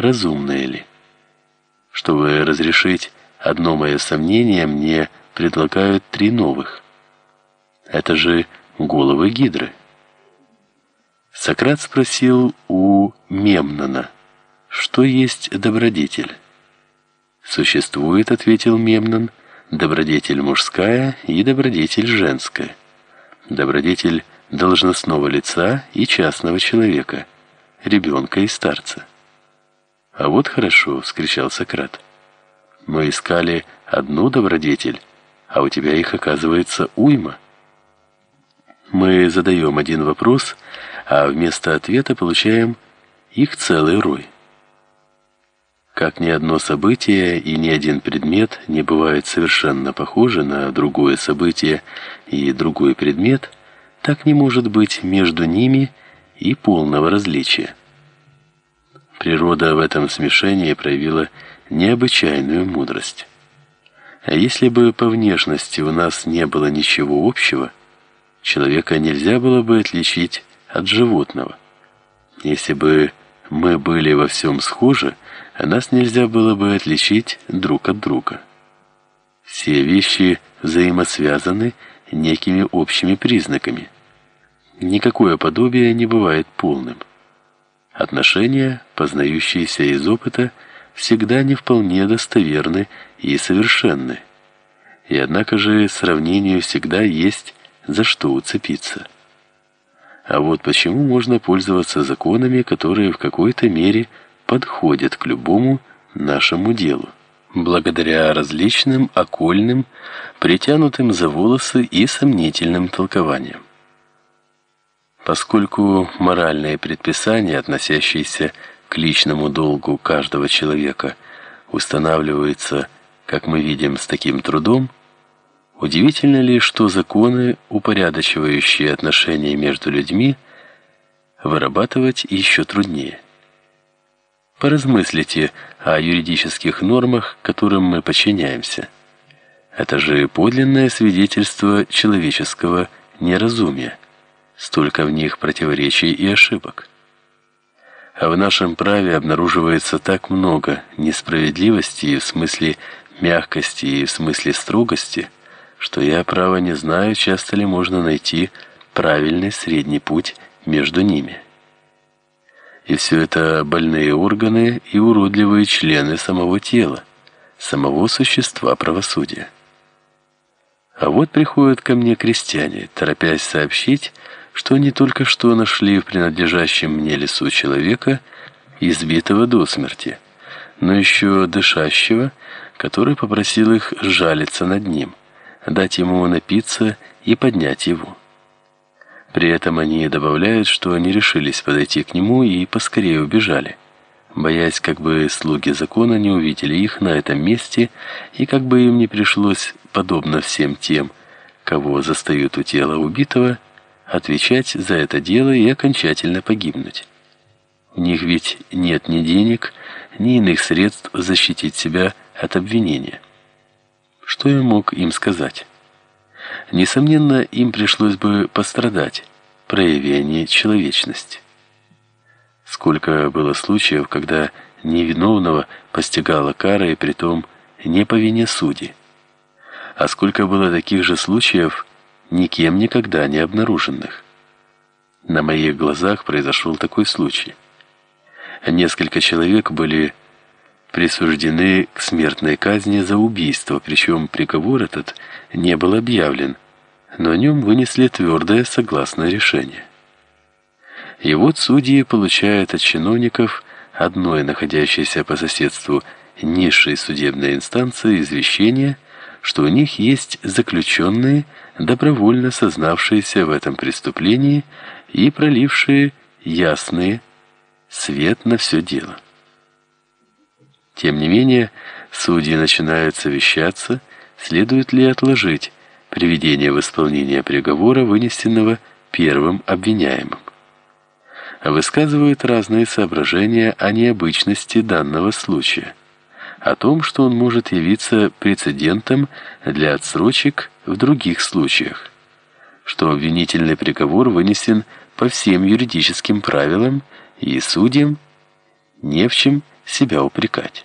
разумные ли. Чтобы разрешить одно мое сомнение, мне предлагают три новых. Это же головы гидры. Сократ спросил у Мемнона, что есть добродетель. Существует, ответил Мемнон, добродетель мужская и добродетель женская. Добродетель должностного лица и частного человека, ребенка и старца. А вот хорошо, вскричал Сократ. Мы искали одну добродетель, а у тебя их оказывается уйма. Мы задаем один вопрос, а вместо ответа получаем их целый рой. Как ни одно событие и ни один предмет не бывает совершенно похожи на другое событие и другой предмет, так не может быть между ними и полного различия. Природа в этом смешении проявила необычайную мудрость. А если бы по внешности у нас не было ничего общего, человека нельзя было бы отличить от животного. Если бы мы были во всем схожи, а нас нельзя было бы отличить друг от друга. Все вещи взаимосвязаны некими общими признаками. Никакое подобие не бывает полным. Отношения, познающиеся из опыта, всегда не вполне достоверны и совершенны. И однако же сравнению всегда есть за что уцепиться. А вот почему можно пользоваться законами, которые в какой-то мере подходят к любому нашему делу, благодаря различным окольным, притянутым за волосы и сомнительным толкованиям. Поскольку моральные предписания, относящиеся к личному долгу каждого человека, устанавливаются, как мы видим, с таким трудом, Удивительно ли, что законы, упорядочивающие отношения между людьми, вырабатывать еще труднее? Поразмыслите о юридических нормах, которым мы подчиняемся. Это же подлинное свидетельство человеческого неразумия. Столько в них противоречий и ошибок. А в нашем праве обнаруживается так много несправедливости в смысле мягкости и в смысле строгости – что я право не знаю, часто ли можно найти правильный средний путь между ними. И все это больные органы и уродливые члены самого тела, самого существа правосудия. А вот приходят ко мне крестьяне, торопясь сообщить, что они только что нашли в принадлежащем мне лесу человека, избитого до смерти, но еще дышащего, который попросил их жалиться над ним дать ему напиться и поднять его. При этом они добавляют, что они решились подойти к нему и поскорее убежали, боясь, как бы слуги закона не увидели их на этом месте и как бы им не пришлось, подобно всем тем, кого застают у тела убитого, отвечать за это дело и окончательно погибнуть. У них ведь нет ни денег, ни иных средств защитить себя от обвинения. Что я мог им сказать? Несомненно, им пришлось бы пострадать, проявление человечности. Сколько было случаев, когда невиновного постигала кара и притом не по вине судьи. А сколько было таких же случаев, никем никогда не обнаруженных. На моих глазах произошел такой случай. Несколько человек были присуждены к смертной казни за убийство, причем приговор этот не был объявлен, но о нем вынесли твердое согласное решение. И вот судьи получают от чиновников одной находящейся по соседству низшей судебной инстанции извещение, что у них есть заключенные, добровольно сознавшиеся в этом преступлении и пролившие ясный свет на все дело. Тем не менее, судьи начинают совещаться, следует ли отложить приведение в исполнение приговора, вынесенного первым обвиняемым. Высказывают разные соображения о необычности данного случая, о том, что он может явиться прецедентом для отсрочек в других случаях, что обвинительный приговор вынесен по всем юридическим правилам и судьям не в чем себя упрекать.